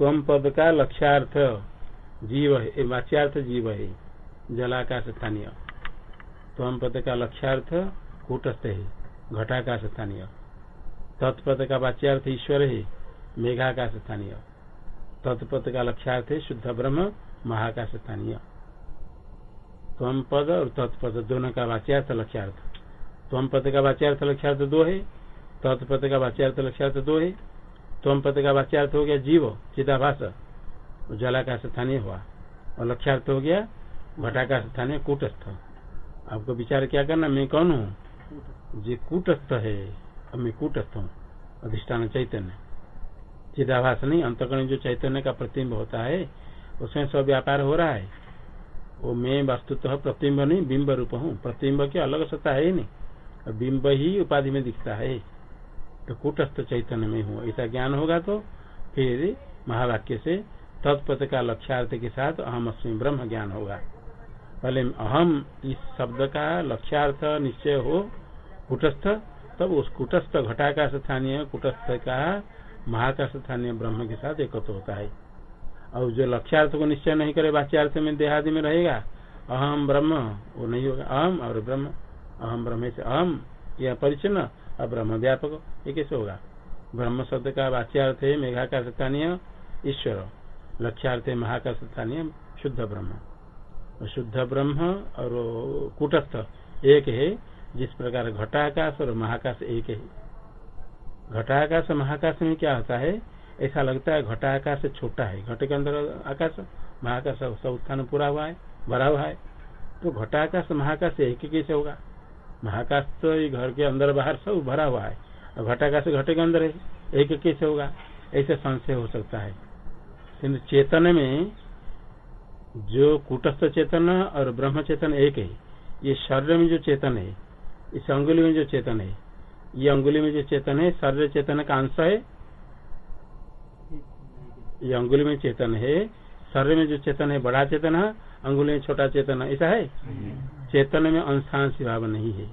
तम पद का लक्ष्यार्थ जीव है वाच्यार्थ जीव है, जलाकाश स्थानीय। तम पद का लक्ष्यार्थ कूटस्थ है, घटाकाश स्थानीय। तत्पद का वाच्यार्थ ईश्वर है, मेघाकाश स्थानीय। तत्पद का लक्ष्यार्थ है, शुद्ध ब्रह्म, महाकाश स्थानीय। तम पद और तत्पद दोनों का वाच्यार्थ लक्ष्यार्थ। तम पद का वाच्यार्थ लक्ष्यार्थ दो है, तत्पद का वाच्यार्थ लक्ष्यार्थ दो है तम पद का वाच्यार्थ हो गया जीव चिदाभास। जला का स्थानीय हुआ। और लक्ष्यार्थ हो गया घटा का स्थानीय कूटस्थ। आपको विचार क्या करना मैं कौन हूँ? जी कूटस्थ है। अब मैं कूटस्थ हूँ। अधिष्ठान चैतन्य। चिदाभास नहीं अंतकरण जो चैतन्य का प्रतिम्ब होता है उसमें सब व्यापार हो रहा है। वो मैं वस्तुतः प्रतिम्ब नहीं बिंब रूप हूँ। प्रतिम्ब की अलग सत्ता है ही नहीं। बिंब ही उपाधि में दिखता है। तो कूटस्थ चैतन्य में हूँ ऐसा ज्ञान होगा तो फिर महावाक्य से तत्पथ का लक्ष्यार्थ के साथ अहम अस्मी ब्रह्म ज्ञान होगा। पहले अहम इस शब्द का लक्ष्यार्थ निश्चय हो कुटस्थ, तब उस कुटस्थ घटाका स्थानीय, कुटस्थ का महाकाश स्थानीय ब्रह्म के साथ एकत्र होता है। और जो लक्ष्यार्थ को निश्चय नहीं करे, वाच्यार्थ में देहादि में रहेगा, अहम ब्रह्म, वो नहीं होगा। अहम और ब्रह्म, अहम ब्रह्म से अहम, यह परिचन्न और ब्रह्म व्यापक ये कैसे होगा? ब्रह्म शब्द का वाच्यार्थ है मेघाकाश स्थानीय ईश्वर। लक्ष्यार्थ है महाकाश स्थानीय शुद्ध ब्रह्म। शुद्ध ब्रह्म और कूटस्थ एक है, जिस प्रकार घटाकाश और महाकाश एक है। घटाकाश महाकाश में क्या होता है? ऐसा लगता है घटाकाश छोटा है। घट के अंदर आकाश, महाकाश सब स्थान पूरा हुआ है, भरा हुआ है। तो घटाकाश, महाकाश एक कैसे होगा? महाकाश तो ये घर के अंदर बाहर सब भरा हुआ है। और घटाकाश घटे के अंदर है। एक कैसे होगा? ऐसे संशय हो सकता है। किन्तु चेतन में जो कुटस्थ चेतन और ब्रह्म चेतन एक है, ये शरीर में जो चेतन है, इस अंगुली में जो चेतन है, ये अंगुली में जो चेतन है, शरीर चेतन का अंश है। ये अंगुली में चेतन है, शरीर में जो चेतन है, बड़ा चेतन है अंगुली में छोटा चेतन, ऐसा है? चेतन में अंशांश भाव नहीं है।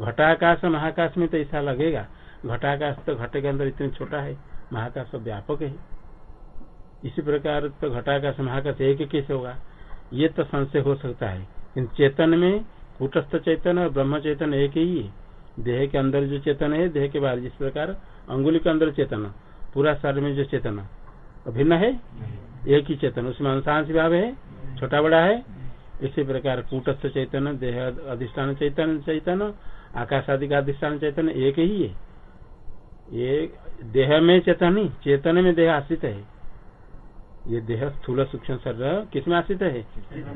घटाकाश महाकाश में तो ऐसा लगेगा। घटाकाश तो घटे के अंदर इतने छोटा है। महाकाश तो व्यापक है। इसी प्रकार तो घटाकाश महाकाश एक कैसे होगा? ये तो संशय हो सकता है। चेतन में कूटस्थ चेतन और ब्रह्म चेतन एक ही है। देह के अंदर जो चेतन है देह के बाहर जिस प्रकार अंगुली के अंदर चेतन पूरा शरीर में जो चेतन भिन्न है? एक ही चेतन। उसमें अंशांश भाव है छोटा बड़ा है इसी प्रकार कूटस्थ चैतन्य, देह अधिष्ठान चैतन्य चैतन्य आकाश आदि का अधिष्ठान चैतन्य, एक ही है। ये देह में चेतन ही चेतन में देह आश्रित है। ये देह स्थूल सूक्ष्म शरीर किसमें आश्रित है?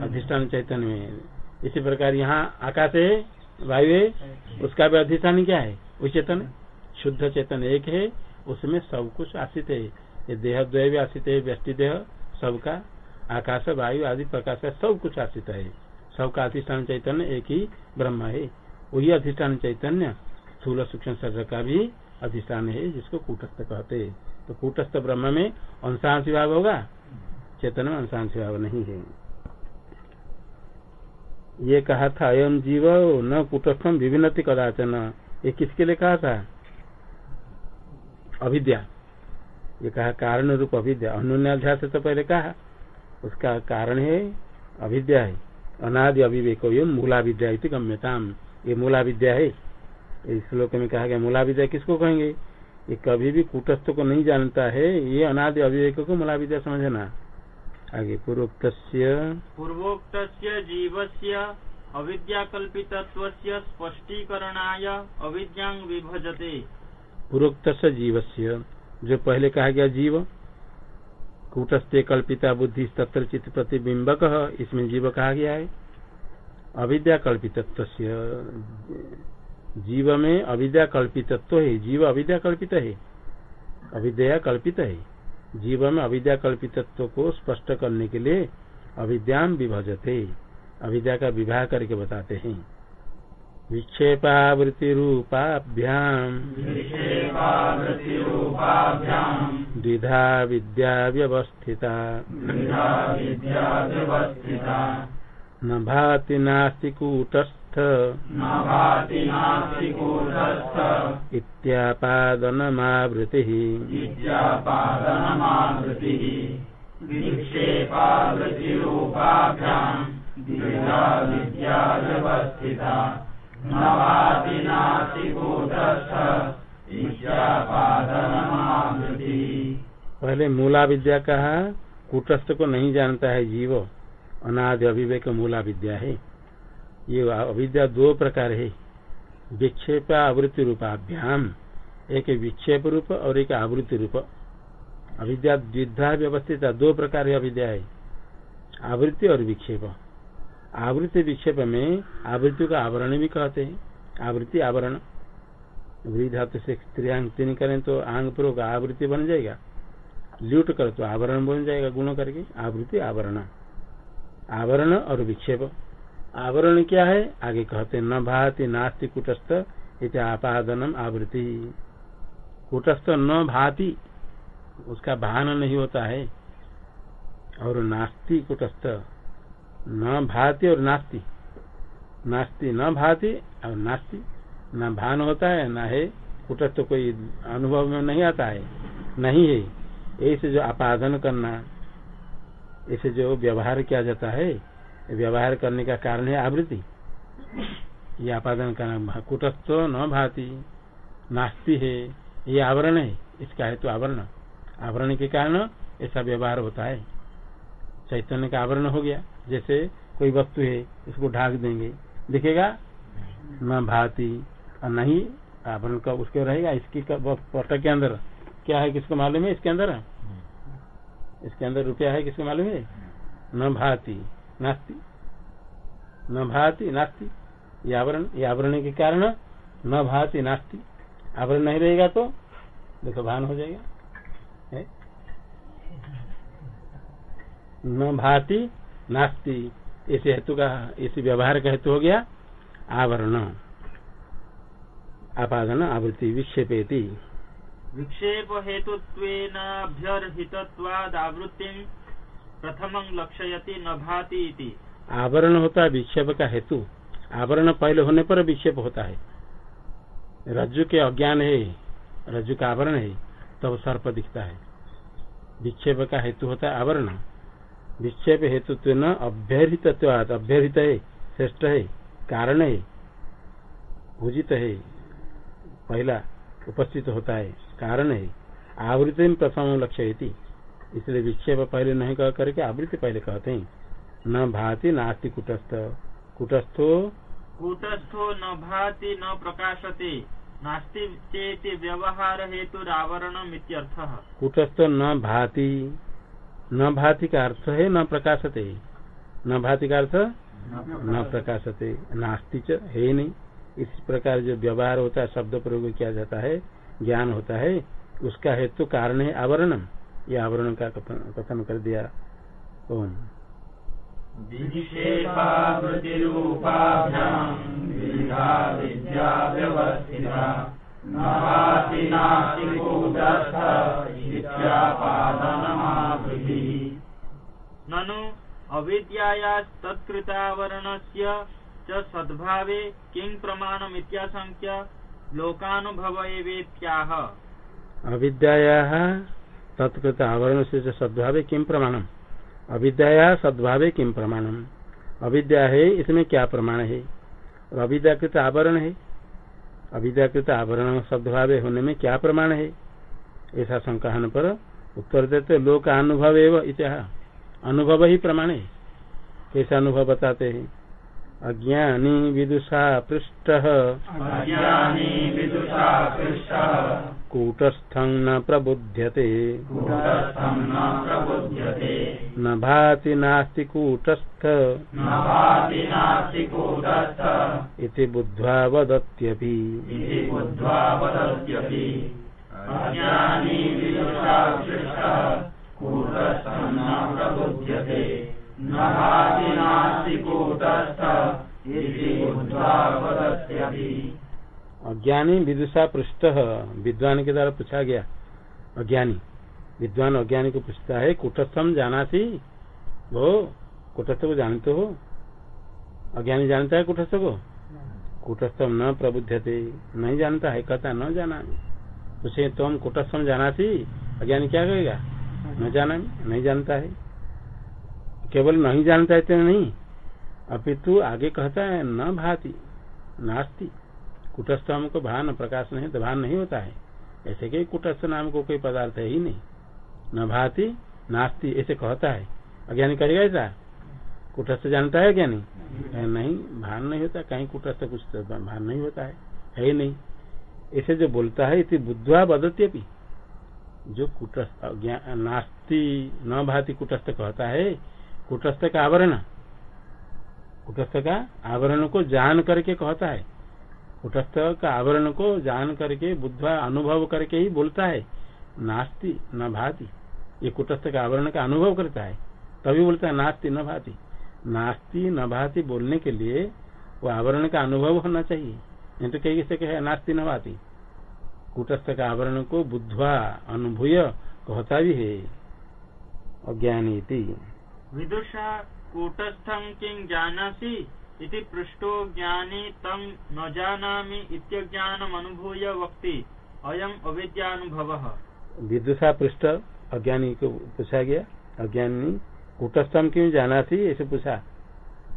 अधिष्ठान चैतन्य में। इसी प्रकार यहाँ आकाश है, वायु है, उसका भी अधिष्ठान क्या है? वो चेतन। शुद्ध चेतन एक है, उसमें सब कुछ आश्रित है। ये देह द्वय भी आश्रित है, व्यष्टि देह, सबका आकाश, वायु आदि प्रकाश है सब कुछ आश्रित है। सबका अधिष्ठान चैतन्य एक ही ब्रह्म है। वही अधिष्ठान चैतन्य स्थूल सूक्ष्म शरीर का भी अधिष्ठान है, जिसको कूटस्थ कहते हैं। तो कूटस्थ ब्रह्म में अंशांश विभाग होगा? चेतन में अंशांश विभाग नहीं है। ये कहा था अयम जीव न कूटस्थम विभिन्न कदाचन। ये किसके लिए कहा था? अविद्या। ये कहा कारण रूप अविद्या। अनुन्याध्यास तो पहले कहा। उसका कारण है अविद्या है। अनादि अविवेक मूला विद्या गम्यताम। ये मूला विद्या है। इस श्लोक में कहा गया मूला विद्या किसको कहेंगे? ये कभी भी कूटस्थ को नहीं जानता है ये अनादि अविवेक को मूला विद्या समझना। आगे पूर्वोक्त पूर्वोक्त जीवस्य अविद्याकल्पित स्पष्टीकरणाय अविद्या विभजते। पूर्वोक्त जीवस्य। जो पहले कहा गया जीव कूटस्थे कल्पिता बुद्धि तत्र चित्त प्रतिबिंबक इसमें जीव कहा गया है? अविद्या कल्पित जीव में अविद्या कल्पितत्व है। जीव अविद्या कल्पित है। अविद्या कल्पित है। जीव में अविद्या कल्पितत्व को स्पष्ट करने के लिए अविद्याम विभजते। अविद्या का विवाह करके बताते हैं। विक्षेपावृत्ति रूपाभ्याम द्विधा विद्या व्यवस्थिता न भाति नास्ति कूटस्थ। इत्यापादनमावृति। आवृतिः विक्षेपावृत्तिरूपाभ्याम्। द्विधा विद्या पहले मूला विद्या कहा कुटस्थ को नहीं जानता है जीव, अनादि अभिवेक मूला विद्या है। ये अविद्या दो प्रकार है, विक्षेप आवृत्ति रूपाभ्याम, एक विक्षेप रूप और एक आवृत्ति रूप। अविद्या द्विधा व्यवस्थित दो प्रकार अविद्या है, आवृत्ति और विक्षेप। आवृत्ति विक्षेप में आवृत्ति का आवरण भी कहते हैं। आवृत्ति आवरण। धातु से स्त्रियांग तीन करें तो आंग पूर्वक आवृत्ति बन जाएगा। ल्यूट कर तो आवरण बन जाएगा गुण करके। आवृत्ति आवरण। आवरण और विक्षेप। आवरण क्या है? आगे कहते न भाति नास्ति कुटस्थ इत आपादनम आवृत्ति। कुटस्थ न भाति, उसका भान नहीं होता है। और नास्ति कुटस्थ न भाति और नास्ति। नास्ति न भाति और नास्ति। न भान होता है, न है। कुटस्थ कोई अनुभव में नहीं आता है। नहीं है। ऐसे जो आपादन करना, ऐसे जो व्यवहार किया जाता है, व्यवहार करने का कारण है आवृत्ति। ये आपादन करना कुटस्थ न भाति। नास्ति है, ये आवरण है। इसका है तो आवरण। आवरण के कारण ऐसा व्यवहार होता है। चैतन्य का आवरण हो गया। जैसे कोई वस्तु है इसको ढाक देंगे। दिखेगा? न भाती और नहीं आवरण का उसके रहेगा इसकी पट के अंदर। क्या है किसको मालूम है इसके अंदर? इसके अंदर रुपया है किसको मालूम है? न भाती नास्ती। न भाती नास्ती। ये आवरण ये आवरण के कारण न भाती नास्ती। आवरण नहीं रहेगा तो देखो भान हो जाएगा। न भाती नास्ती। इस हेतु का इस व्यवहार का हेतु हो गया। आवरण। आपादन आवृत्ति विक्षेपेति। विक्षेप हेतुत्वेनाभ्यर्हितत्वादावृत्तिं प्रथमं लक्षयति न भाति इति। आवरण होता है विक्षेप का हेतु। आवरण पहले होने पर विक्षेप होता है। रज्जु के अज्ञान है रज्जु का आवरण है तब तो सर्प दिखता है। विक्षेप का हेतु होता है आवरण। विक्षेप हेतु न अभ्यर्हित अभ्यर्हित है श्रेष्ठ है कारण है पूजित है पहला उपस्थित होता है कारण है आवृत्ति में प्रथम लक्ष्य इसलिए विक्षेप पहले नहीं कह करके आवृत्ति पहले कहते हैं। न भाति नास्ति कुटस्थ कुटस्थो कूटस्थो न भाति न प्रकाशते नास्ति चेत व्यवहार हेतु आवरण कुटस्थ न भाति न भाति का अर्थ है, न प्रकाशते। न भाति का अर्थ? न प्रकाशते। नास्ति च, है नहीं। इस प्रकार जो व्यवहार होता है, शब्द प्रयोग किया जाता है, ज्ञान होता है, उसका हेतु कारण है आवरण ये आवरण का कथन कर दिया। ओम। ननु अविद्यायास्तत्कृतावरणस्य च सद्भावे किं प्रमाणमित्याशंक्य लोकानुभव एवेत्याह अविद्या तत्कृत आवरण से सद्भावे किम प्रमाणम? अविद्या सद्भावे किम प्रमाणम? अविद्या है इसमें क्या प्रमाण है? और अविद्याकृत आवरण है? अविद्याकृत आवरण सद्भावे होने में क्या प्रमाण है? ऐसा शंका पर उत्तर देते लोक अनुभव एवं इतिहास अनुभव ही प्रमाण। है कैसा अनुभव बताते हैं? अज्ञानी विदुषा पृष्ठ। कूटस्थं न प्रबुध्यते। न भाति नास्ति कूटस्थ। इति बुद्ध्वा वदत्यपि। अज्ञानी विदुषा पृष्ठ विद्वान के द्वारा पूछा गया। अज्ञानी विद्वान अज्ञानी को पूछता है कुटस्थम जाना थी वो कुटस्थ को जानते हो? अज्ञानी जानता है कुटस्थ को? कुटस्थम न प्रबुद्धते नहीं जानता है कहता न जाना पूछे तुम कुटस्थम जाना थी अज्ञानी क्या कहेगा? न जाना, नहीं जानता है। केवल नहीं जानता है तो नहीं। अपितु आगे कहता है, न भाति, नास्ती। कुटस्थ हमको भान, प्रकाश नहीं तो भान नहीं होता है। ऐसे कि कुटस्थ नाम को कोई पदार्थ है ही नहीं। न भाति, नास्ती, ऐसे कहता है। अज्ञानी करेगा ऐसा? कुटस्थ जानता है क्या नहीं नहीं, भान नहीं होता। कहीं कुटस्थ कुछ तो भान नहीं होता है। है ही नहीं। ऐसे जो बोलता है, इति बुद्धवा बदत्यपि जो कुटस्थ नास्ति, न भाति कुटस्थ कहता है, कुटस्थ का आवरण। कुटस्थ का आवरण को जान करके कहता है। कुटस्थ का आवरण को जान करके, बुद्धवा अनुभव करके ही बोलता है। नास्ति, न भाति। ये कुटस्थ का आवरण का अनुभव करता है। तभी बोलता है, नास्ति, न भाति। नास्ती, न भाति बोलने के लिए वो आवरण का अनुभव होना चाहिए। नहीं तो कहीं से कहे नास्ति न भाति कुटस्थ का आवरण को बुद्धवा अनुभूय कहता भी है। अज्ञानी विदुषा कूटस्थम किं जानासि इति पृष्ठो ज्ञानी तम न जानामि इत्यज्ञानम अनुभूय वक्ति। अयम अविद्यानुभव। विदुषा पृष्ठ अज्ञानी को पूछा गया। अज्ञानी कूटस्थम क्यों जाना थी ऐसे पूछा।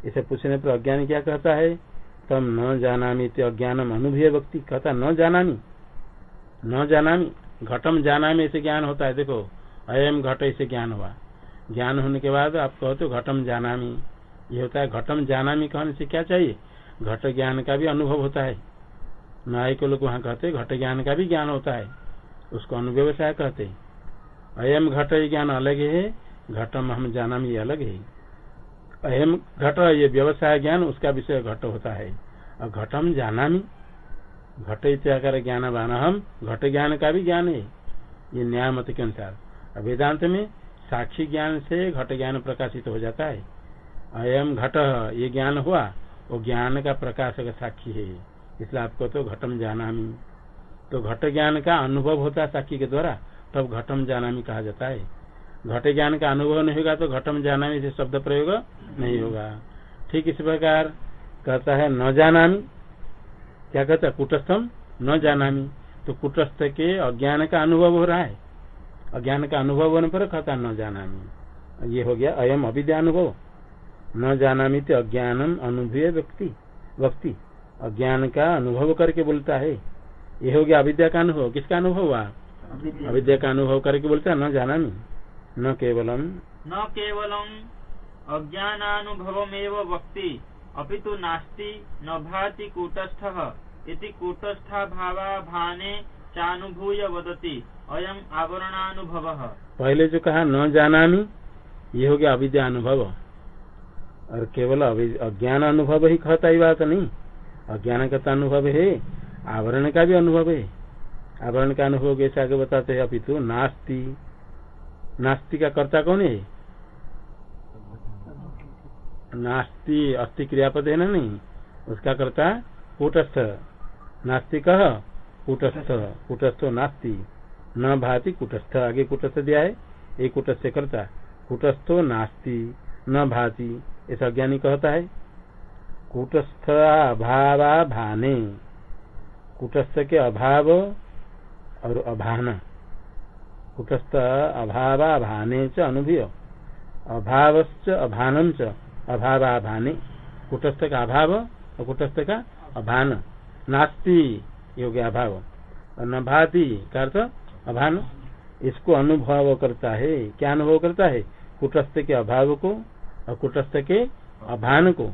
ऐसे पूछने पर अज्ञानी क्या कहता है? तम न जाना अज्ञानम अनुभूय व्यक्ति कहता न जाना न जाना घटम जाना ऐसे ज्ञान होता है। देखो अयम घट ऐसे ज्ञान हुआ। ज्ञान होने के बाद आप कहते हो घटम जानामी। ये होता है घटम जानामी कहने से क्या चाहिए? घट ज्ञान का भी अनुभव होता है। न्याय को लोग वहाँ कहते घट ज्ञान का भी ज्ञान होता है। उसको अनुव्यवसाय कहते अयम घट ज्ञान अलग है घटम हम जाना अलग है। अयम घट, ये व्यवसाय ज्ञान, उसका विषय घट होता है। और घटम जाना घट इत्याकार ज्ञान बाना हम घट ज्ञान का भी ज्ञान है, ये न्याय मत के अनुसार। वेदांत में साक्षी ज्ञान से घट ज्ञान प्रकाशित हो जाता है। अयम घट, ये ज्ञान हुआ, वो ज्ञान का प्रकाशक साक्षी है, इसलिए आपको तो घटम जाना तो घट ज्ञान का अनुभव होता है साक्षी के द्वारा, तब घटम जाना कहा जाता है। घट ज्ञान का अनुभव नहीं होगा तो घटम जाना से शब्द प्रयोग नहीं होगा। ठीक इस प्रकार कहता है न जाना क्या कहता है? कुटस्थम न जाना तो कुटस्थ के अज्ञान का अनुभव हो रहा है। अज्ञान का अनुभव होने पर कहता न जाना ये हो गया अयम अविद्या अनुभव। न जाना तो अज्ञानम अनुभव व्यक्ति। व्यक्ति अज्ञान का अनुभव करके बोलता है। ये हो गया अविद्या का अनुभव। किसका अनुभव हुआ? अविद्या। का अनुभव करके बोलता है न जाना न केवलम। न केवलम। अज्ञानुभव वक्ति। अपितु नास्ति न भाति कूटस्थ। इति कूटस्था भावा भाने चानुभूय वदती अयम आवरणानुभव। पहले जो कहा न जाना ये हो गया अविद्या अनुभव और केवल अज्ञान अनुभव ही कहता ही बात नहीं। अज्ञान का तो अनुभव है आवरण का भी अनुभव है। आवरण का अनुभव कैसे आगे बताते हैं अपितु नास्ति। नास्ति का कर्ता कौन है? नास्ति अस्थि क्रियापद है ना नहीं। उसका कर्ता कूटस्थ। नास्ति कह कूटस्थ। कूटस्थ नास्ति। न भाति कुटस्थ। आगे कुटस्थ दिया है। एक कुटस्थ करता। कुटस्थो नास्ति। न भाति। ऐसा ज्ञानी कहता है। कुटस्थ अभाव भाने। कुटस्थ के अभाव और अभान। कुटस्थ अभाव भाने च अनुभव अभाव अभानम च। अभाव भाने कुटस्थ का अभाव और कुटस्थ का अभान। नास्ति योग्य अभाव। और न भाति का अर्थ अभान। इसको अनुभव करता है। क्या अनुभव करता है? कुटस्थ के अभाव को और कुटस्थ के अभान को।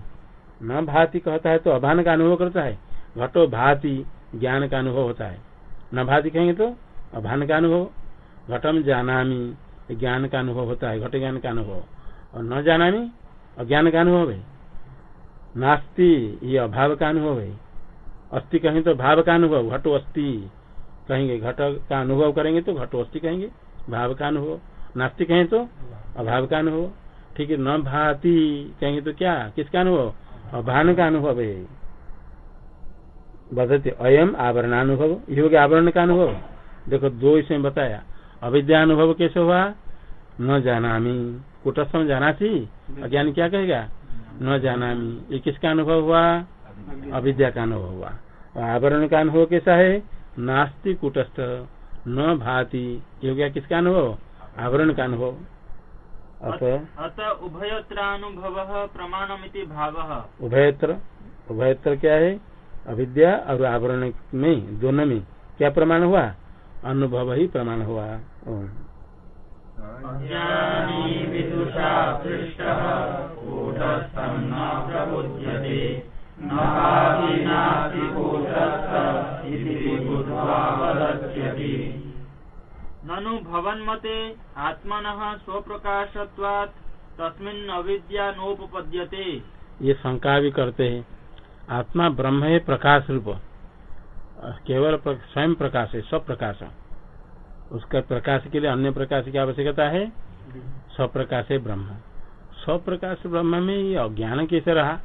न भाति कहता है तो अभान का अनुभव करता है। घटो भाति ज्ञान का अनुभव होता है। न भाति कहेंगे तो अभान का अनुभव। घटम जानामी ज्ञान का अनुभव होता है, घट ज्ञान का अनुभव। और न जानामी अज्ञान का अनुभव है। नास्ति, ये अभाव का अनुभव है। अस्थि कहें तो भाव का अनुभव, घटो अस्थि कहेंगे घट का अनुभव करेंगे तो घटो अस्थि कहेंगे भाव का अनुभव। नास्तिक कहें तो अभाव का अनुभव। ठीक है, न भाती कहेंगे तो क्या, किसका अनुभव? अभान का अनुभव है। बदते अयम आवरणानुभव ये हो आवरण का अनुभव। देखो, दो इसमें बताया। अविद्या अनुभव कैसे हुआ? न जाना कुटस्थम जाना थी अज्ञान क्या कहेगा? न जाना ये किसका अनुभव हुआ? अविद्या का अनुभव हुआ। आवरण का अनुभव कैसा है? नास्ति कुटस्थ न भाति। ये हो गया किसका अनुभव? आवरण का अनुभव। अतः अत उभयत्रानुभव प्रमाणमिति भाव। उभयत्र। उभयत्र क्या है? अविद्या और आवरण में दोनों में क्या प्रमाण हुआ? अनुभव ही प्रमाण हुआ। ननु भवन्मते आत्मनः स्वप्रकाशत्वात् तस्मिन् अविद्या नोपपद्यते। ये शंका भी करते हैं आत्मा ब्रह्म है प्रकाश रूप। केवल स्वयं प्रकाश है, सब प्रकाश उसका प्रकाश के लिए अन्य प्रकाश की आवश्यकता है स्वप्रकाश है ब्रह्म। स्वप्रकाश ब्रह्म में ये अज्ञान कैसे रहा?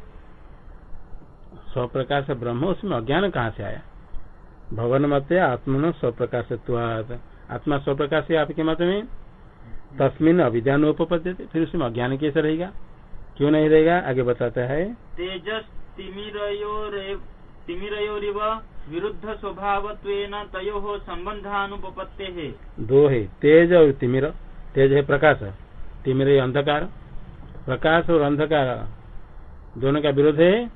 स्वप्रकाश ब्रह्म, उसमें अज्ञान कहाँ से आया? भवन मत आत्मन स्वप्रकाश आत्मा स्वप्रकाश है आपके मत में? तस्मिन अविद्यानोपद्य फिर उसमें अज्ञान कैसे रहेगा? क्यों नहीं रहेगा? आगे बताता है। तेजस तिमिरयोरिव विरुद्ध स्वभावत्वेन तयोः है दो है तेज और तिमिर। तेज है प्रकाश। तिमिर अंधकार। प्रकाश और अंधकार दोनों का विरोध है।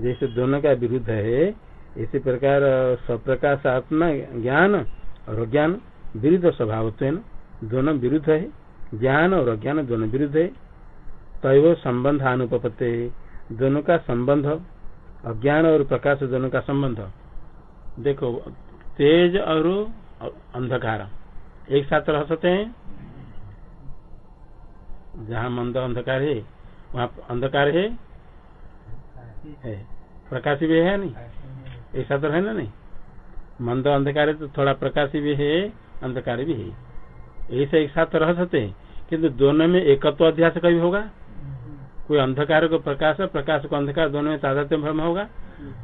जैसे दोनों का विरुद्ध है, इसी प्रकार स्वप्रकाश आत्मा ज्ञान और अज्ञान विरुद्ध स्वभाव दोनों विरुद्ध है। ज्ञान और अज्ञान दोनों विरुद्ध है। तय संबंध अनुपत्ति दोनों का संबंध अज्ञान और प्रकाश दोनों का संबंध। देखो, तेज और अंधकार। एक साथ रह सकते हैं। जहाँ मंद अंधकार है, वहाँ अंधकार है। प्रकाश भी है नहीं? एक साथ है ना नहीं? मंद अंधकार है तो थोड़ा प्रकाश भी है, अंधकार भी है। ऐसे एक साथ रह सकते हैं। किंतु दोनों में एकत्व अध्यास कभी होगा? कोई अंधकार को प्रकाश है, प्रकाश को अंधकार दोनों में तादात्म्य भ्रम होगा।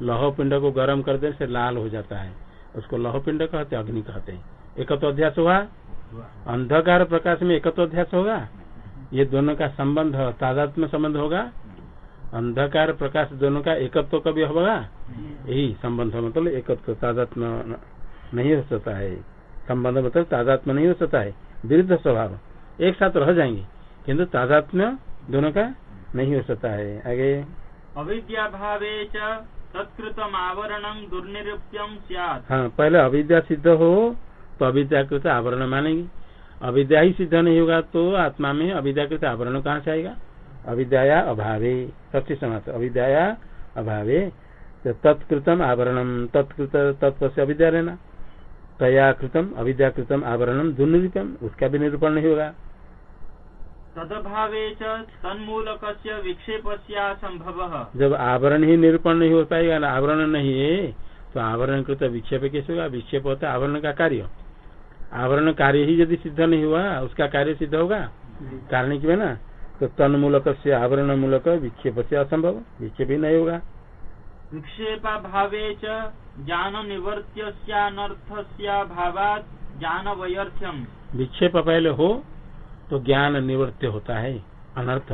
लौह पिंड को गर्म कर देने से लाल हो जाता है। उसको लौह पिंड कहते अग्नि कहते हैं। एकत्व अध्यास हुआ? अंधकार प्रकाश में एकत्व अध्यास होगा? ये दोनों का संबंध, तादात्म्य संबंध होगा। अंधकार प्रकाश दोनों का एकत्व कभी होगा? यही संबंध मतलब एकत्व तादात्म्य नहीं हो सकता है। संबंध मतलब तादात्म्य नहीं हो सकता है। विरुद्ध स्वभाव। एक साथ रह जाएँगे। किंतु तादात्म्य दोनों का नहीं हो सकता है। आगे। अविद्या भावे तत्कृतम आवरणं दुर्निरूप्यम स्यात्। हाँ पहले अविद्या सिद्ध हो तो अविद्याकृत आवरण मानेंगे। अविद्या ही सिद्ध नहीं होगा तो आत्मा में अविद्याकृत आवरण कहाँ से आएगा? अविद्या अभावे। सबसे समाप्त अविद्या अभावे। तो तत्कृतम आवरणम तत्कृत तत्व से अविद्या रहना। तया कृतम अविद्याकृतम आवरणम दुर्निरूपम उसका भी निरूपण नहीं होगा। तदभावे च तन्मूलकस्य विक्षेपस्यासंभवः जब आवरण ही निरूपण नहीं हो पाएगा ना आवरण नहीं है तो आवरण कृत विक्षेप कैसे होगा? विक्षेप होता है आवरण का कार्य। आवरण कार्य ही यदि सिद्ध नहीं हुआ उसका कार्य सिद्ध होगा? कारण की ना? तो तन्मूलक से आवरण मूलक विक्षेप से असंभव विक्षेप ही नहीं होगा। विक्षेपा भावे ज्ञान निवर्त्यस्यानर्थस्याभावात् ज्ञान वैर्थ्यम विक्षेप पहले हो तो ज्ञान निवृत्त होता है, अनर्थ।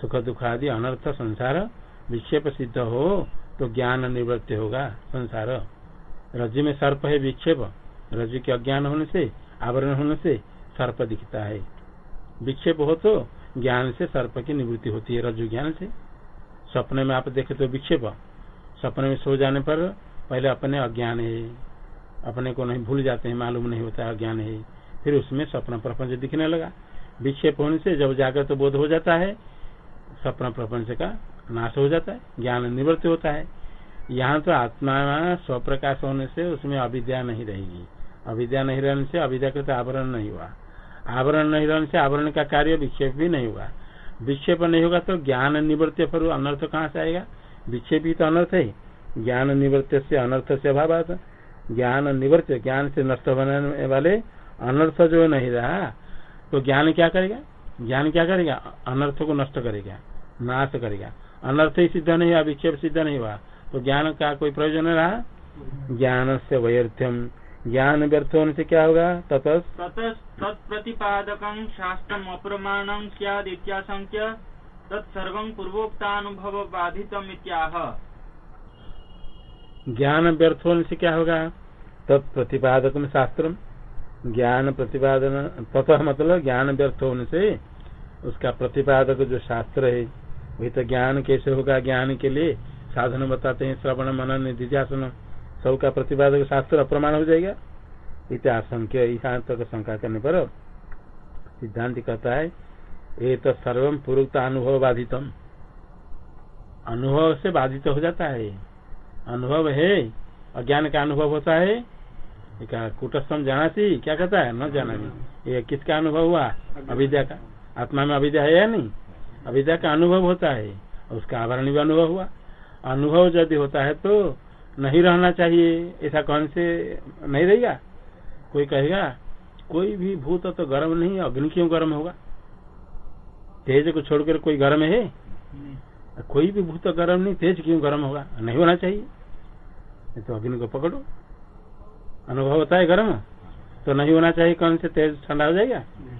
सुख दुख आदि, अनर्थ, संसार विक्षेप सिद्ध हो तो ज्ञान निवृत्त होगा, संसार। रज्जु में सर्प है विक्षेप। रज्जु के अज्ञान होने से, आवरण होने से सर्प दिखता है। विक्षेप हो तो ज्ञान से सर्प की निवृत्ति होती है, रज्जु ज्ञान से। सपने में आप देखे तो विक्षेप। सपने में सो जाने पर पहले अपने अज्ञान है। अपने को नहीं, भूल जाते हैं, मालूम नहीं होता अज्ञान है। फिर उसमें स्वप्न प्रपंच दिखने लगा। विक्षेप होने से जब जागृत तो बोध हो जाता है, सपना प्रपंच का नाश हो जाता है, ज्ञान निवृत्त होता है। यहाँ तो आत्मा स्वप्रकाश होने से उसमें अविद्या नहीं रहेगी। अविद्या नहीं रहने से अविद्याकृत आवरण नहीं हुआ। आवरण नहीं रहने से आवरण का कार्य विक्षेप भी नहीं होगा विक्षेप नहीं होगा तो ज्ञान निवृत्त पर अनर्थ कहाँ से आएगा? विक्षेप ही तो अनर्थ है। ज्ञान निवृत्त से अनर्थ से अभाव ज्ञान निवृत्त, ज्ञान से नष्ट होने वाले अनर्थ जो नहीं रहा तो ज्ञान क्या करेगा? ज्ञान क्या करेगा? अनर्थ को नष्ट करेगा नाश करेगा। अनर्थ ही सिद्ध नहीं हुआ विक्षेप सिद्ध नहीं हुआ। तो ज्ञान का कोई प्रयोजन नहीं रहा? ज्ञान से वैर्थ्यम ज्ञान व्यर्थ होने से क्या होगा? ततः तत्प्रतिपादक शास्त्रम अप्रमाणम सदित्याशंक्य तत्सर्व पूर्वोक्तानुभव बाधितम इत्याह। ज्ञान व्यर्थ होने से क्या होगा? तत्प्रतिपादक शास्त्र ज्ञान प्रतिपादन, तथा मतलब ज्ञान व्यर्थ होने से उसका प्रतिपादक जो शास्त्र है, वही तो ज्ञान कैसे होगा? ज्ञान के लिए साधन बताते हैं, श्रवण, मनन, निधिध्यासन सबका प्रतिपादक शास्त्र अप्रमाण हो जाएगा। इतिहासंख्य यहाँ तक शंका करने पर सिद्धांत कहता है ये तो सर्वम पूर्वत अनुभव बाधितम अनुभव से बाधित हो जाता है। अनुभव है, अज्ञान का अनुभव होता है कुटस्थम जाना सी क्या कहता है? न जाना नहीं ये किसका अनुभव हुआ? अविद्या का। आत्मा में अविद्या है या नहीं? अविद्या का अनुभव होता है। उसका आवरण भी अनुभव हुआ। अनुभव यदि होता है तो नहीं रहना चाहिए। ऐसा कौन से? नहीं रहेगा? कोई कहेगा कोई भी भूत तो गर्म नहीं अग्नि क्यों गर्म होगा? तेज को छोड़कर कोई गर्म है? कोई भी भूत गर्म नहीं तेज क्यों गर्म होगा? नहीं होना चाहिए। तो अग्नि को पकड़ो। अनुभव होता है गर्म तो नहीं होना चाहिए कौन से तेज ठंडा हो जाएगा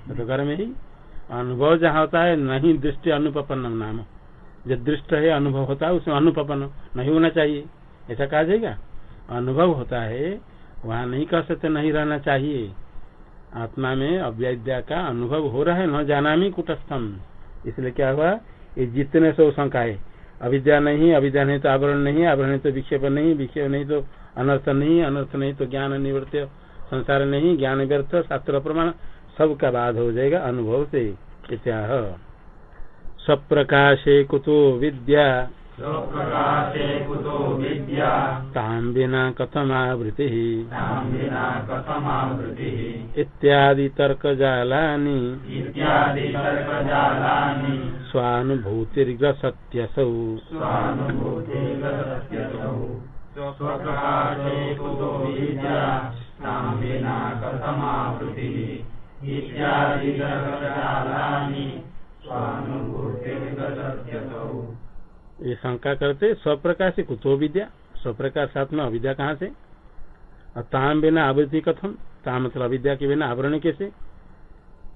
तो गर्म ही। अनुभव जहाँ होता है नहीं दृष्टि अनुपन्न नाम। जो दृष्ट है अनुभव होता है उसमें अनुपन्न नहीं होना चाहिए। ऐसा कहा जाएगा? अनुभव होता है वहाँ नहीं कह सकते नहीं रहना चाहिए। आत्मा में अव्याद्या का अनुभव हो रहा है न जाना मी कुटस्थम। इसलिए क्या हुआ? ये जितने सौ शंका है। अविद्या नहीं अविद्या नहीं तो आवरण नहीं आवरण नहीं तो विक्षेप नहीं विक्षेप नहीं तो अनर्थ नहीं अनर्थ नहीं तो ज्ञान निवृत्त संसार नहीं ज्ञान व्यर्थ शास्त्र प्रमाण सबका बाध हो जाएगा अनुभव से इत्याह। स्वप्रकाशे कुतो विद्या। ताम विना कथमावृतिः इत्यादि इत्यादि तर्कजालानि। स्वानुभूतिर्ग्रसत्यसौ। स्वानुभूतिर्गतस्यतौ ये शंका करते, स्वप्रकाश कुतो विद्या स्वप्रकाश आत्मा अविद्या कहाँ से? और ताम बिना आवृत्ति कथम, ताम मतलब अविद्या के बिना आवरण कैसे?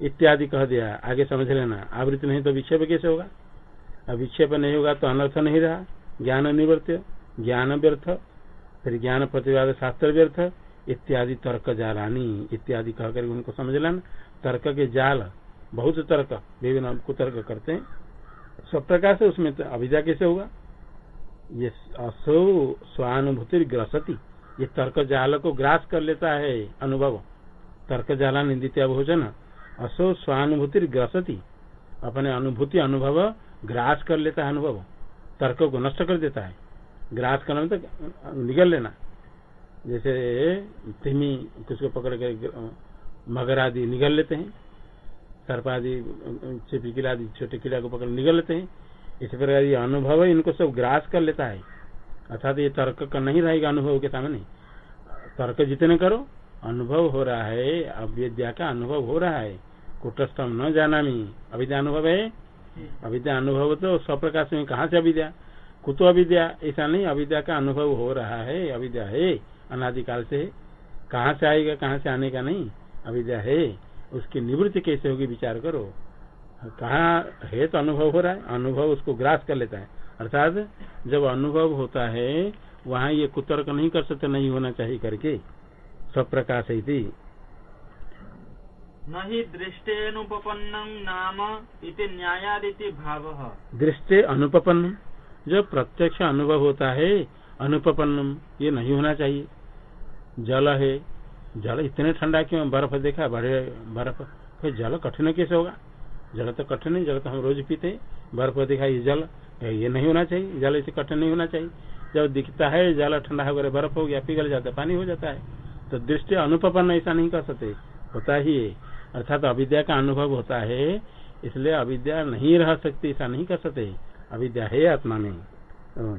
इत्यादि कह दिया, आगे समझ लेना, आवृत्ति नहीं तो विक्षेप कैसे होगा? अब विक्षेप नहीं होगा तो अनर्थ नहीं रहा, ज्ञान निवर्त ज्ञान व्यर्थ फिर ज्ञान प्रतिवाद शास्त्र व्यर्थ इत्यादि तर्क जालानी। इत्यादि कह कर उनको समझ लेना। तर्क के जाल, बहुत तर्क, विभिन्न कुतर्क करते हैं। सब प्रकार से उसमें अभिजा कैसे होगा? ये असो स्वानुभूति ग्रसती ये तर्क जाल को ग्रास कर लेता है अनुभव। तर्क जाला निंदित्या भोजन। असो स्वानुभूति ग्रसती अपने अनुभूति, अनुभव ग्रास कर लेता है अनुभव। तर्क को नष्ट कर देता है। ग्रास करना तो निगल लेना। जैसे तिमी किसको पकड़ कर मगर आदि निगल लेते हैं। सर्प आदि छिपी किला आदि छोटे किला को पकड़ निगल लेते हैं। इसी प्रकार ये अनुभव है इनको सब ग्रास कर लेता है। अर्थात ये तर्क का नहीं रहेगा अनुभव के सामने तर्क जितने करो अनुभव हो रहा है अविद्या का अनुभव हो रहा है। कुटस्थम न जाना मी अविद्या अनुभव है? अविद्या अनुभव तो स्वप्रकाश में कहा से अविद्या? कुतो अविद्या ऐसा नहीं अविद्या का अनुभव हो रहा है अविद्या है अनादिकाल से कहाँ से आएगा कहाँ से आने का नहीं अविद्या है। उसकी निवृत्ति कैसे होगी विचार करो। कहाँ है तो अनुभव हो रहा है अनुभव उसको ग्रास कर लेता है। अर्थात जब अनुभव होता है वहाँ ये कुतर्क नहीं कर सकते नहीं होना चाहिए करके। सब प्रकाश है थी न हि दृष्टेनुपपन्नं नाम इति न्यायादिति भावः। दृष्टि अनुपपन्न। जो प्रत्यक्ष अनुभव होता है, अनुपपन्नम, ये नहीं होना चाहिए। जल है, जल इतने ठंडा क्यों बर्फ़ देखा, बड़े बर्फ़। फिर जल कठिन कैसे होगा? जल तो कठिन है, जल तो हम रोज पीते हैं। बर्फ़ देखा, ये जल, ये नहीं होना चाहिए, जल इसे कठिन नहीं होना चाहिए। जब दिखता है, जल ठंडा होकर बर्फ़ हो गया पिघल जाता पानी हो जाता है। तो दृष्टि अनुपन्न ऐसा नहीं कर सकते। होता ही है। अर्थात अविद्या का अनुभव होता है, इसलिए अविद्या नहीं रह सकती, ऐसा नहीं कर सकते। अविद्या है आत्मा में। तं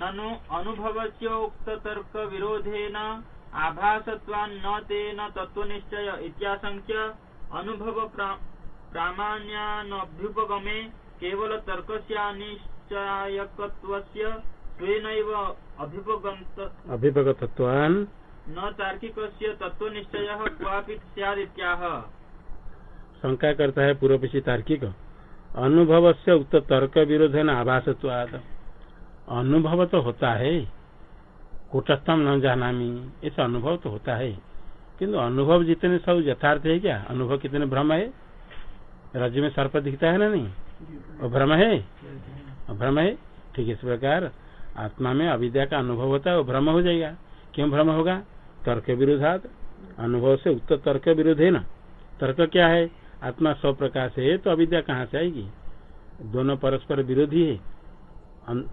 ननु अनुभवस्योक्ततर्कविरोधेन आभासत्वान्न तेन तत्त्वनिश्चय इत्याशङ्क्य अनुभव प्रामाण्यानभ्युपगमे केवल तर्कस्यानिश्चयकत्वस्य स्वेनैव अभिपगन्त अभिभगतत्वान। न तार्किक तत्व क्वापि शंका करता है पूर्व पक्षी तार्किक। अनुभव से उक्त तर्क विरोध है न आभासत्वाद अनुभव तो होता है। कुटस्थम न जानामी। ऐसा अनुभव तो होता है। किंतु अनुभव जितने सब यथार्थ है क्या? अनुभव कितने भ्रम है? राज्य में सर्प दिखता है ना नहीं? वो भ्रम है? भ्रम है? ठीक इस प्रकार आत्मा में अविद्या का अनुभव होता है, वो भ्रम हो जाएगा। क्यों भ्रम होगा? तर्क विरोधात अनुभव से उत्तर तर्क विरोध है ना? तर्क क्या है? आत्मा सौ प्रकाश है तो अविद्या कहाँ से आएगी? दोनों परस्पर विरोधी है।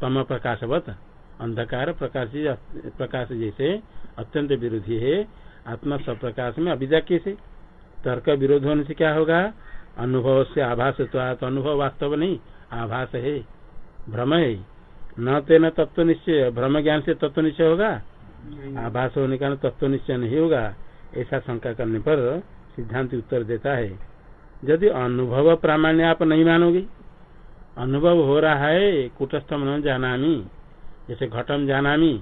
तम प्रकाशवत। अंधकार प्रकाश प्रकाश जैसे अत्यंत विरोधी है। आत्मा सब प्रकाश में अविद्या कैसे? तर्क विरोध होने से क्या होगा? अनुभव से आभास तो अनुभव वास्तव नहीं, आभास है। भ्रम है। न तेना तत्व निश्चय भ्रम ज्ञान से तत्व निश्चय होगा? आभास होने का तत्व निश्चय नहीं होगा। ऐसा शंका करने पर सिद्धांत उत्तर देता है यदि अनुभव प्रामाण्य आप नहीं मानोगे? अनुभव हो रहा है कुटस्थम न जानामी। जैसे घटम जानामी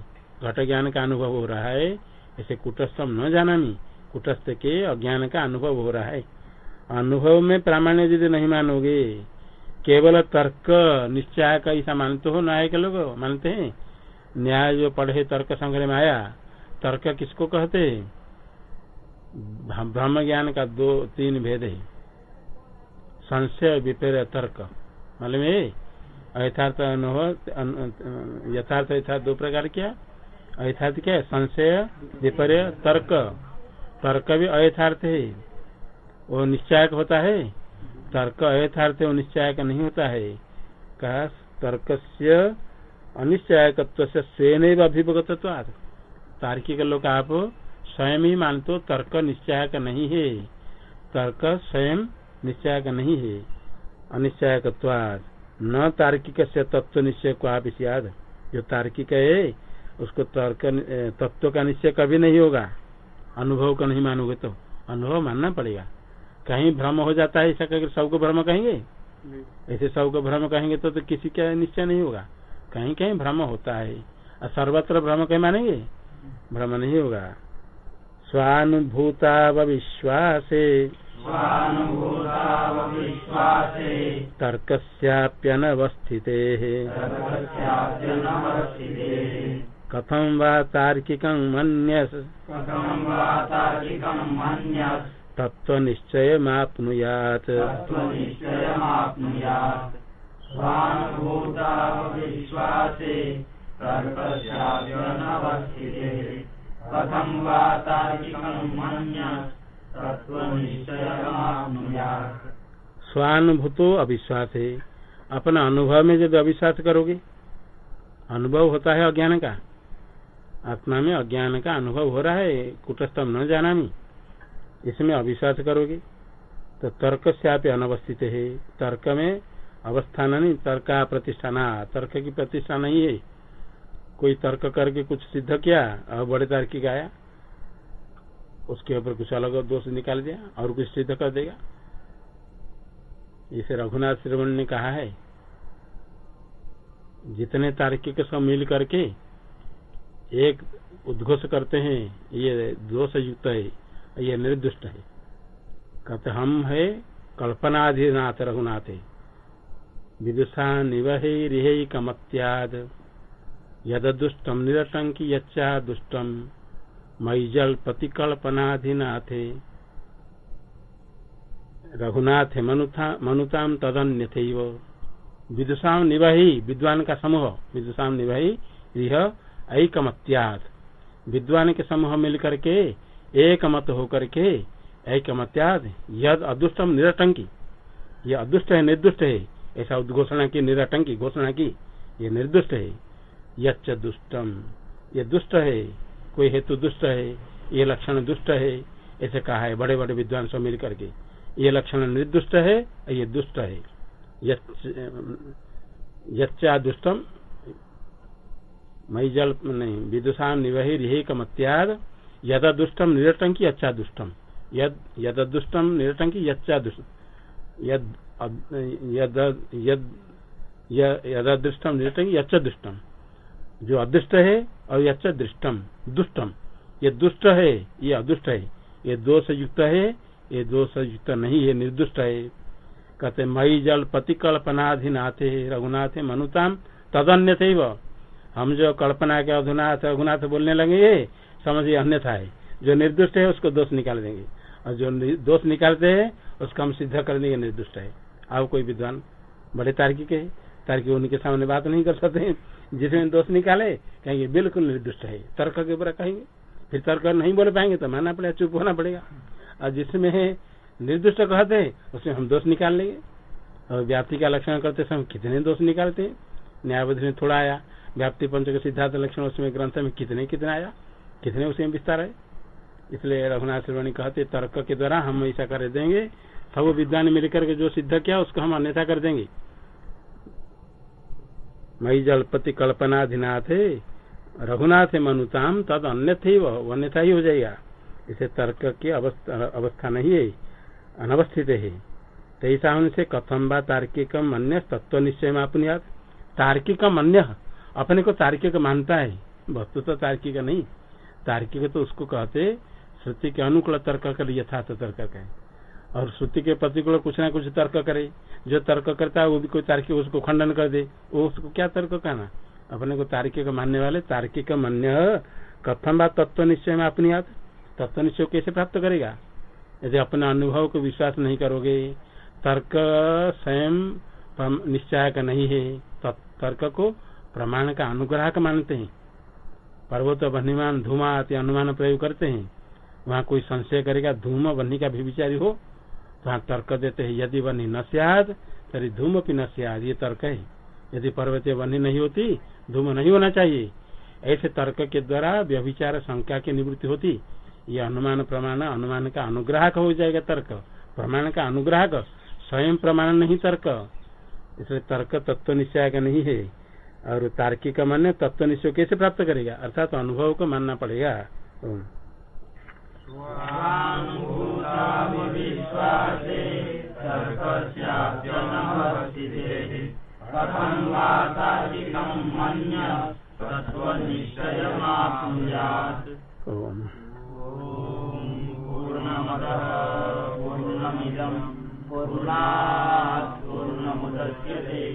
घट ज्ञान का अनुभव हो रहा है ऐसे कुटस्थम न जानामी कुटस्थ के अज्ञान का अनुभव हो रहा है। अनुभव में प्रामाण्य यदि नहीं मानोगे केवल तर्क निश्चय का ऐसा मानते हो? न्याय के लोग मानते हैं। न्याय जो पढ़े तर्क संग्रह में आया, तर्क किसको कहते हैं? ब्रह्म ज्ञान का दो, तीन भेद है। संशय विपेर तर्क। मालूम है? अयथार्थ अनुभव यथार्थ यथार्थ दो प्रकार क्या? अयथार्थ क्या है? संशय, विपर्य, तर्क। तर्क भी अयथार्थ है। वो निश्चायक होता है। तर्क अयथार्थ वो का नहीं होता है। कहा तर्क से अनिश्चायक से स्वयं अभिभगत तार्किक लोग आप स्वयं ही मानते हो तर्क का नहीं है। तर्क स्वयं निश्चायक नहीं है। अनिश्चायक न तार्किक से तत्व निश्चय को आप इस याद जो तार्किक है, उसको तर्क, तत्व का निश्चय कभी नहीं होगा। अनुभव का नहीं मानोगे तो अनुभव मानना पड़ेगा। कहीं भ्रम हो जाता है ऐसा करके सबको भ्रम कहेंगे? ऐसे सबको भ्रम कहेंगे तो, तो किसी का निश्चय नहीं होगा। कहीं कहीं भ्रम होता है। और सर्वत्र भ्रम कहीं मानेंगे? भ्रम नहीं होगा। स्वानुभूता विश्वासे तर्कस्याप्यनवस्थितेः। कथं वा तार्किकं मन्यस्। तत्त्वनिश्चयमाप्नुयात्। कथं वा तार्किकं मन्यस् स्वानुभूतो अविश्वास। है अपना अनुभव में यदि अविश्वास करोगे अनुभव होता है अज्ञान का। आत्मा में अज्ञान का अनुभव हो रहा है कुटस्थम न जाना इसमें अविश्वास करोगे। तो तर्क से आप अनवस्थित है। तर्क में अवस्थान नहीं, तर्क प्रतिष्ठान। तर्क की प्रतिष्ठा नहीं है। कोई तर्क करके कुछ सिद्ध किया और बड़े तार्किक आया उसके ऊपर कुछ अलग दोष निकाल दिया और कुछ सिद्ध कर देगा। इसे रघुनाथ श्रवण ने कहा है, जितने तार्किक सब मिल करके एक उद्घोष करते हैं, ये दोष युक्त है। ये निर्दुष्ट है। कहते, हम है कल्पनाधिनाथ रघुनाथ है। विदुषा निवहे रिहे कमत्याद। यद दुष्टम निरटंकी यच्चा दुष्टम मैजल प्रतिकल्पनाधिनाथे रघुनाथ मनुताम तदन्य थे विदुषाम निवाही विद्वान का समूह। विदुषाम निवाही यह ऐकमत्यात विद्वान के समूह मिलकर के एक मत होकर के ऐकमत्याद, यद अदुष्टम निरटंकी। यह अदुष्ट है, निर्दुष्ट है, ऐसा उद्घोषणा की, निरटंकी घोषणा की, ये निर्दुष्ट है। यच्च दुष्टम ये दुष्ट है, कोई हेतु दुष्ट है, ये लक्षण दुष्ट है, ऐसे कहा है बड़े बड़े विद्वान सब मिल करके ये लक्षण निर्दुष्ट है, ये दुष्ट है। यच्चा दुष्टम मई जल नहीं, विदुषा निवही रिहेक मत्याद यदा दुष्टम निरटंकी अच्छा दुष्टम यद यद दुष्टम निरटंकी यच्चा दुष्ट यद यद दुष्टम निरटंकी यच्चा दुष्टम जो अदृष्ट है और यच्चा दृष्टम दुष्टम ये दुष्ट है, ये अदुष्ट है। ये दोष युक्त है, ये दोष युक्त नहीं है निर्दुष्ट है। कहते मई जल पति कल्पनाधीन आते रघुनाथ मनुताम तदन्य थे हम जो कल्पना के अधुनाथ, रघुनाथ बोलने लगेंगे समझिए अन्यथा है। जो निर्दुष्ट है, उसको दोष निकाल देंगे। और जो दोष निकालते हैं, उसको हम सिद्ध कर देंगे निर्दुष्ट है। आप कोई विद्वान बड़े तार्किक है, तार्किक उनके सामने बात नहीं कर सकते जिसमें दोष निकाले, कहेंगे, बिल्कुल निर्दुष्ट है। तर्क के ऊपर कहेंगे। फिर तर्क नहीं बोल पाएँगे तो मानना पड़ेगा, चुप होना पड़ेगा। और जिसमें निर्दुष्ट कहते हैं, उसमें हम दोष निकाल लेंगे। और व्याप्ति का लक्षण करते समय कितने दोष निकालते हैं? न्यायबद्ध में थोड़ा आया। व्याप्ति पंच का सिद्धार्थ लक्षण उसमें ग्रंथ में कितने कितने आया? कितने उसमें विस्तार है? इसलिए रघुनाथ श्रवणी कहते, तर्क के द्वारा हम ऐसा कर देंगे। सब विद्वान मिलकर के जो सिद्ध किया, उसको हम अन्यथा कर देंगे। मई जलपति कल्पनाधिनाथ रघुनाथ है मनुताम, तद अन्यथ अन्यथा ही हो जाएगा। इसे तर्क की अवस्था अवस्था नहीं है। अनवस्थित है। होने से कथम बा तार्किक अन्य तत्व निश्चय में अपनी तार्किक अन्य अपने को तार्किक मानता है। वस्तु तो तार्किक नहीं। तार्किक तो उसको कहते श्रुति के अनुकूल तर्क कर, यथार्थ तर्क कहे और श्रुति के प्रतिकूल कुछ ना कुछ तर्क करे। जो तर्क करता है, वो भी कोई तार्किक, उसको खंडन कर दे। वो उसको क्या तर्क कहना अपने को तार्किक मानने वाले, तार्किक मान्य कथम बात तत्व निश्चय में अपनी याद तत्व निश्चय कैसे प्राप्त करेगा? यदि अपने अनुभव को विश्वास नहीं करोगे, तर्क स्वयं निश्चय का नहीं है। तर्क को प्रमाण का अनुग्रह मानते हैं। पर्वत बन्हीमान धूमा अनुमान प्रयोग करते हैं। वहाँ कोई संशय करेगा, धूम बन्ही का भी विचारी हो। तो वहाँ तर्क देते हैं, यदि बन्ही न सियाद, तरी धूम भी न सियाद, ये तर्क है। यदि पर्वतीय बन्ही नहीं होती, धूम नहीं होना चाहिए। ऐसे तर्क के द्वारा व्यभिचार संख्या की निवृत्ति होती। ये अनुमान प्रमाण, अनुमान का अनुग्राहक हो जाएगा तर्क। प्रमाण का अनुग्राहक, स्वयं प्रमाण नहीं तर्क। इसलिए तर्क तत्व निश्चय का नहीं है। और तार्किक मान्य तत्व निश्चय कैसे प्राप्त करेगा? अर्थात तो अनुभव को मानना पड़ेगा। पूर्णमिदम् पूर्णात् पूर्णमुदच्यते